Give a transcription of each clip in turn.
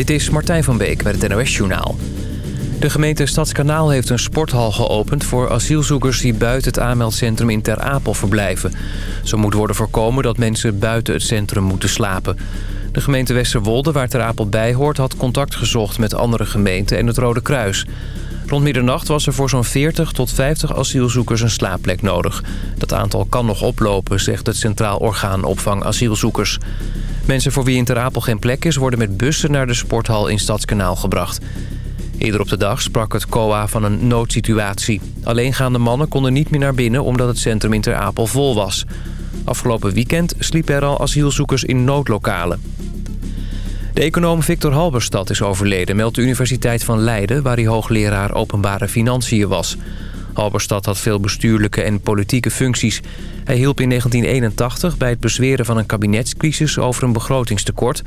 Dit is Martijn van Beek met het NOS Journaal. De gemeente Stadskanaal heeft een sporthal geopend... voor asielzoekers die buiten het aanmeldcentrum in Ter Apel verblijven. Zo moet worden voorkomen dat mensen buiten het centrum moeten slapen. De gemeente Westerwolde, waar Ter Apel bij hoort... had contact gezocht met andere gemeenten en het Rode Kruis. Rond middernacht was er voor zo'n 40 tot 50 asielzoekers een slaapplek nodig. Dat aantal kan nog oplopen, zegt het Centraal Orgaan Opvang Asielzoekers. Mensen voor wie in Ter Apel geen plek is... worden met bussen naar de sporthal in Stadskanaal gebracht. Eerder op de dag sprak het COA van een noodsituatie. Alleengaande mannen konden niet meer naar binnen... omdat het centrum in Ter Apel vol was. Afgelopen weekend sliepen er al asielzoekers in noodlokalen. De econoom Victor Halberstad is overleden, meldt de Universiteit van Leiden... waar hij hoogleraar openbare financiën was. Halberstad had veel bestuurlijke en politieke functies. Hij hielp in 1981 bij het bezweren van een kabinetscrisis over een begrotingstekort...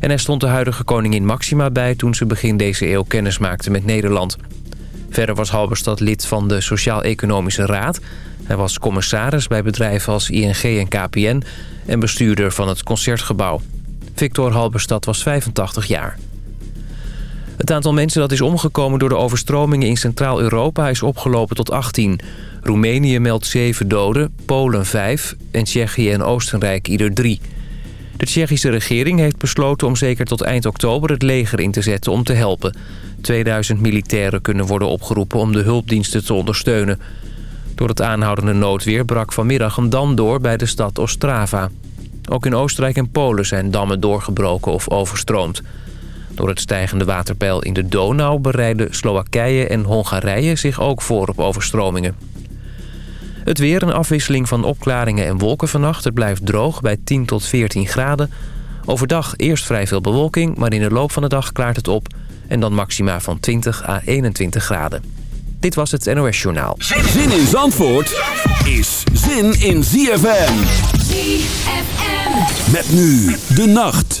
en hij stond de huidige koningin Maxima bij toen ze begin deze eeuw kennis maakte met Nederland. Verder was Halberstad lid van de Sociaal-Economische Raad. Hij was commissaris bij bedrijven als ING en KPN en bestuurder van het Concertgebouw. Victor Halberstad was 85 jaar. Het aantal mensen dat is omgekomen door de overstromingen in Centraal-Europa is opgelopen tot 18. Roemenië meldt 7 doden, Polen 5 en Tsjechië en Oostenrijk ieder 3. De Tsjechische regering heeft besloten om zeker tot eind oktober het leger in te zetten om te helpen. 2000 militairen kunnen worden opgeroepen om de hulpdiensten te ondersteunen. Door het aanhoudende noodweer brak vanmiddag een dam door bij de stad Ostrava. Ook in Oostenrijk en Polen zijn dammen doorgebroken of overstroomd. Door het stijgende waterpeil in de Donau bereiden Slowakije en Hongarije zich ook voor op overstromingen. Het weer een afwisseling van opklaringen en wolken vannacht. Het blijft droog bij 10 tot 14 graden. Overdag eerst vrij veel bewolking, maar in de loop van de dag klaart het op. En dan maxima van 20 à 21 graden. Dit was het NOS Journaal. Zin in Zandvoort is zin in ZFM. ZFM. Met nu de nacht.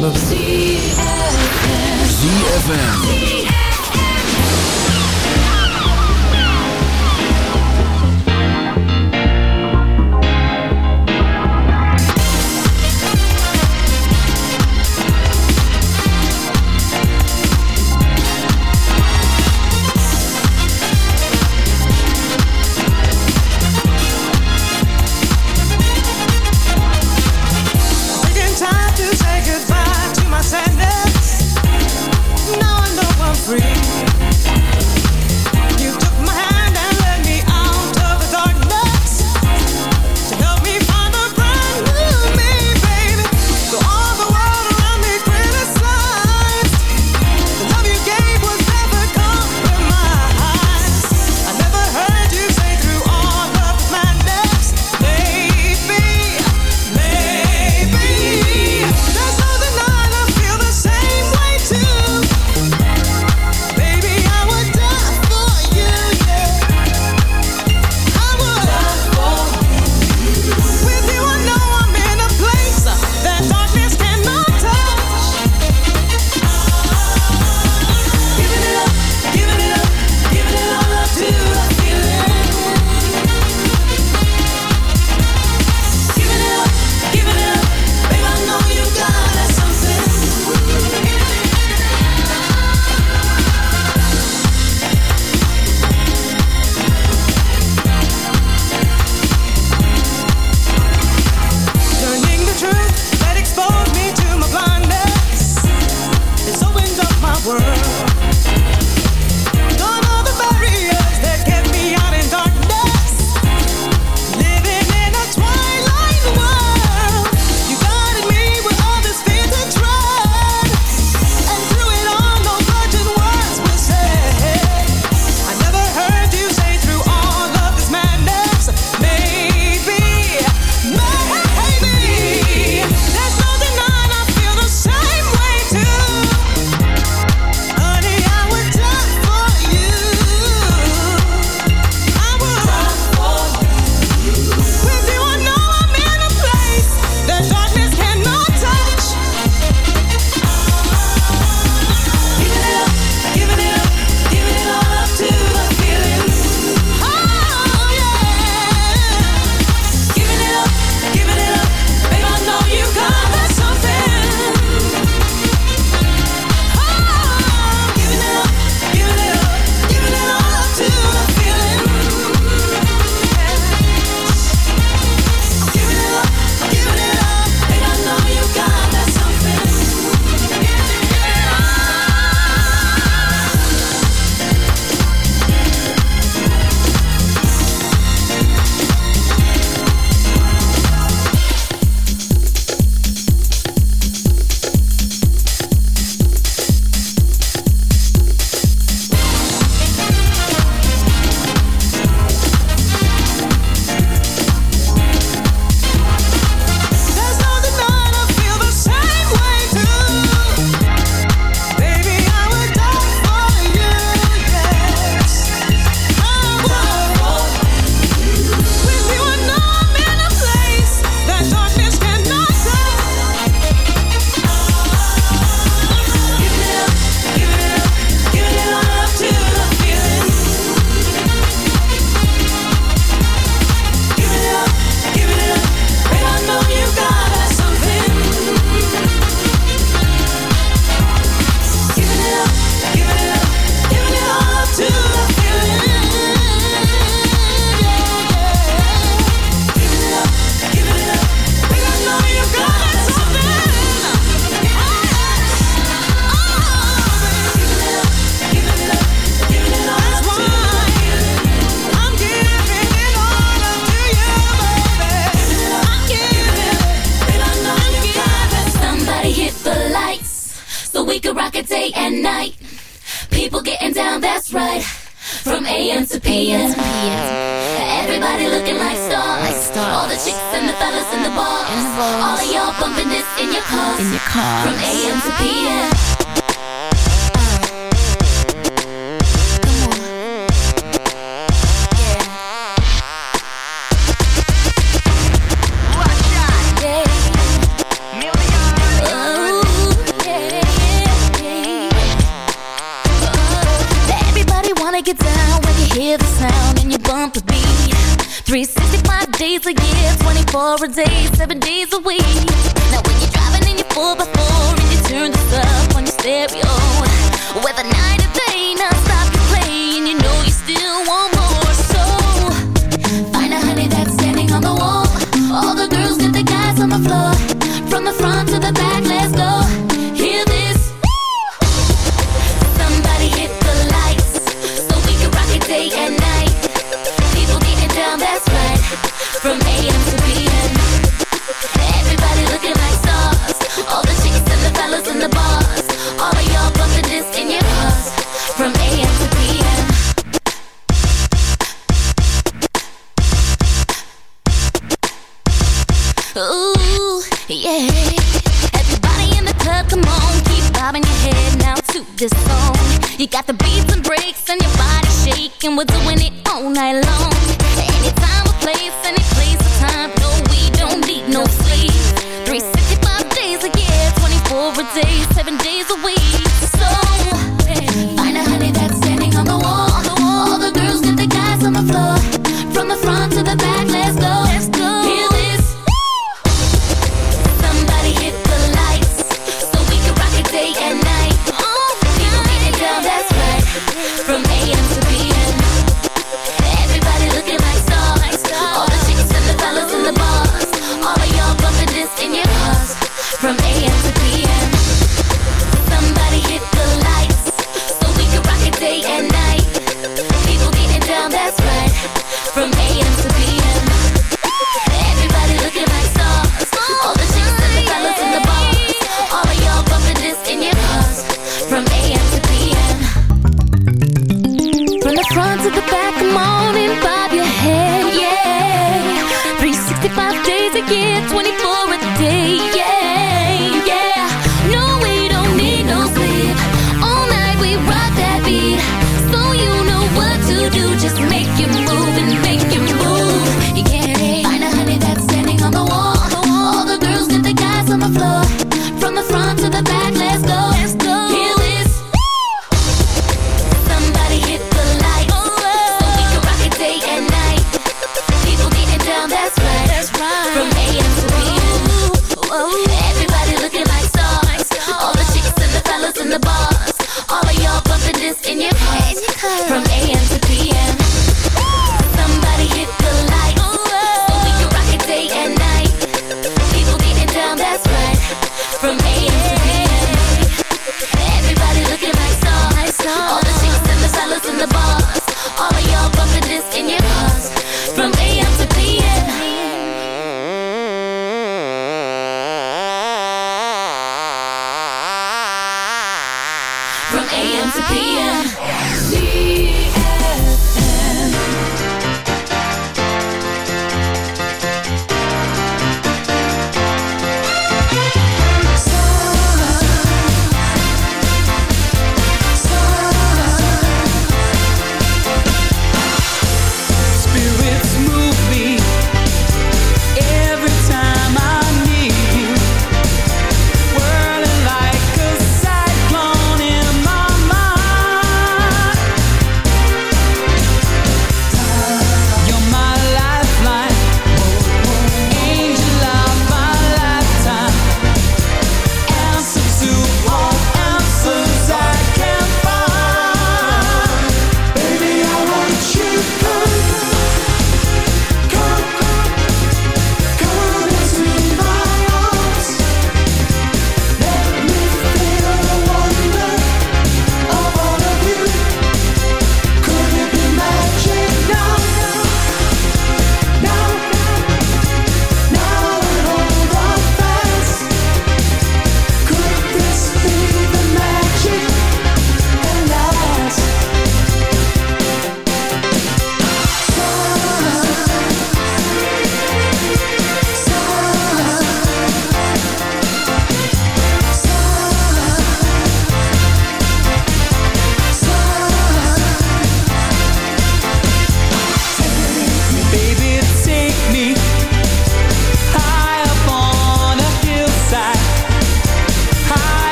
love. ZFM. ZFM.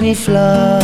me fly.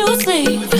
you sleep.